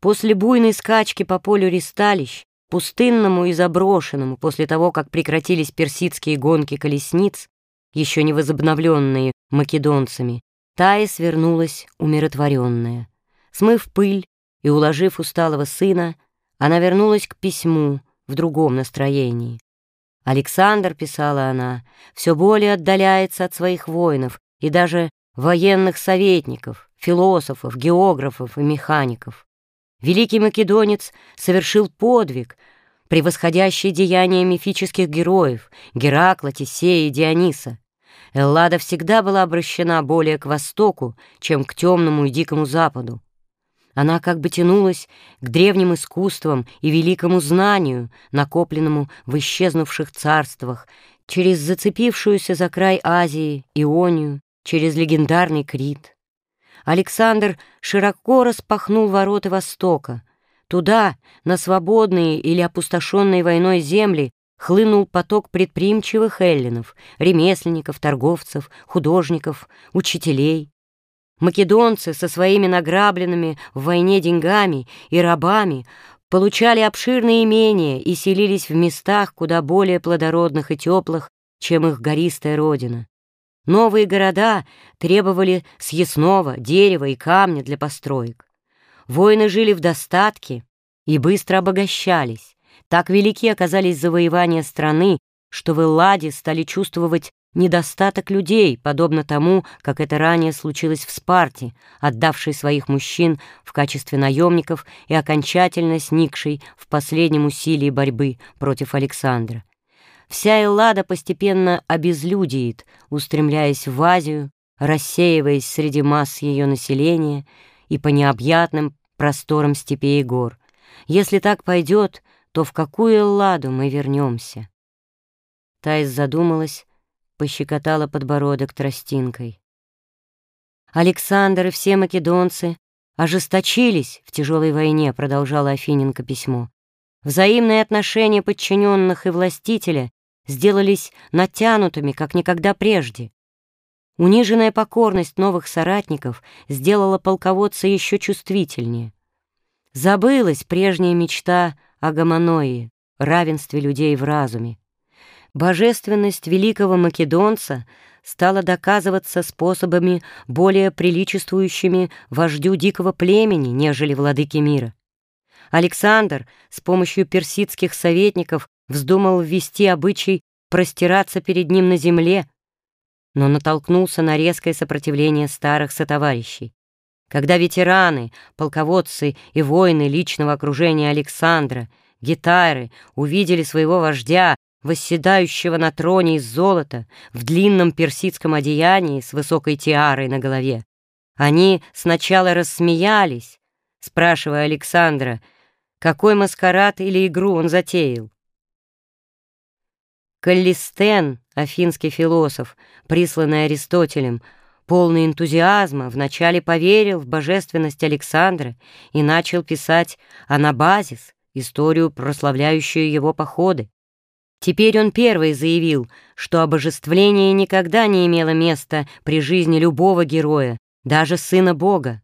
После буйной скачки по полю ристалищ, пустынному и заброшенному, после того, как прекратились персидские гонки колесниц, еще не возобновленные македонцами, Таис вернулась умиротворенная. Смыв пыль и уложив усталого сына, она вернулась к письму в другом настроении. Александр, писала она, все более отдаляется от своих воинов и даже военных советников, философов, географов и механиков. Великий македонец совершил подвиг, превосходящий деяния мифических героев Геракла, Тесея и Диониса. Эллада всегда была обращена более к востоку, чем к темному и дикому западу. Она как бы тянулась к древним искусствам и великому знанию, накопленному в исчезнувших царствах, через зацепившуюся за край Азии, Ионию, через легендарный Крит. Александр широко распахнул ворота Востока. Туда, на свободные или опустошенные войной земли, хлынул поток предприимчивых эллинов, ремесленников, торговцев, художников, учителей. Македонцы со своими награбленными в войне деньгами и рабами получали обширные имения и селились в местах куда более плодородных и теплых, чем их гористая родина. Новые города требовали съестного, дерева и камня для построек. Воины жили в достатке и быстро обогащались. Так велики оказались завоевания страны, что в Элладе стали чувствовать недостаток людей, подобно тому, как это ранее случилось в Спарте, отдавшей своих мужчин в качестве наемников и окончательно сникшей в последнем усилии борьбы против Александра. Вся Эллада постепенно обезлюдеет, устремляясь в Азию, рассеиваясь среди масс ее населения и по необъятным просторам степей и гор. Если так пойдет, то в какую Элладу мы вернемся? Тайс задумалась, пощекотала подбородок тростинкой. Александр и все македонцы ожесточились в тяжелой войне, продолжала Афиненко письмо. Взаимные отношения подчиненных и властителя сделались натянутыми, как никогда прежде. Униженная покорность новых соратников сделала полководца еще чувствительнее. Забылась прежняя мечта о гомоноии, равенстве людей в разуме. Божественность великого македонца стала доказываться способами, более приличествующими вождю дикого племени, нежели владыки мира. Александр с помощью персидских советников вздумал ввести обычай простираться перед ним на земле, но натолкнулся на резкое сопротивление старых сотоварищей. Когда ветераны, полководцы и воины личного окружения Александра, гитары, увидели своего вождя, восседающего на троне из золота, в длинном персидском одеянии с высокой тиарой на голове, они сначала рассмеялись, спрашивая Александра, какой маскарад или игру он затеял. Каллистен, афинский философ, присланный Аристотелем, полный энтузиазма, вначале поверил в божественность Александра и начал писать «Анабазис», историю, прославляющую его походы. Теперь он первый заявил, что обожествление никогда не имело места при жизни любого героя, даже сына Бога.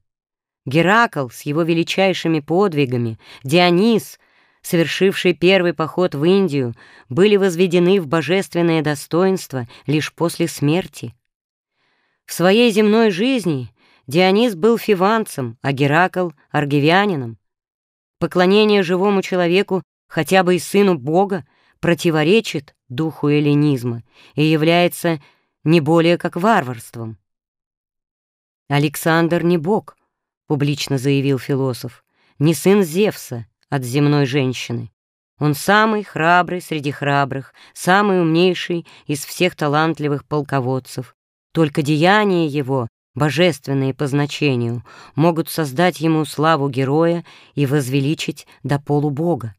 Геракл с его величайшими подвигами, Дионис совершившие первый поход в Индию, были возведены в божественное достоинство лишь после смерти. В своей земной жизни Дионис был фиванцем, а Геракл — аргивянином. Поклонение живому человеку, хотя бы и сыну Бога, противоречит духу эллинизма и является не более как варварством. «Александр не бог», — публично заявил философ, — «не сын Зевса, от земной женщины. Он самый храбрый среди храбрых, самый умнейший из всех талантливых полководцев. Только деяния его, божественные по значению, могут создать ему славу героя и возвеличить до полубога.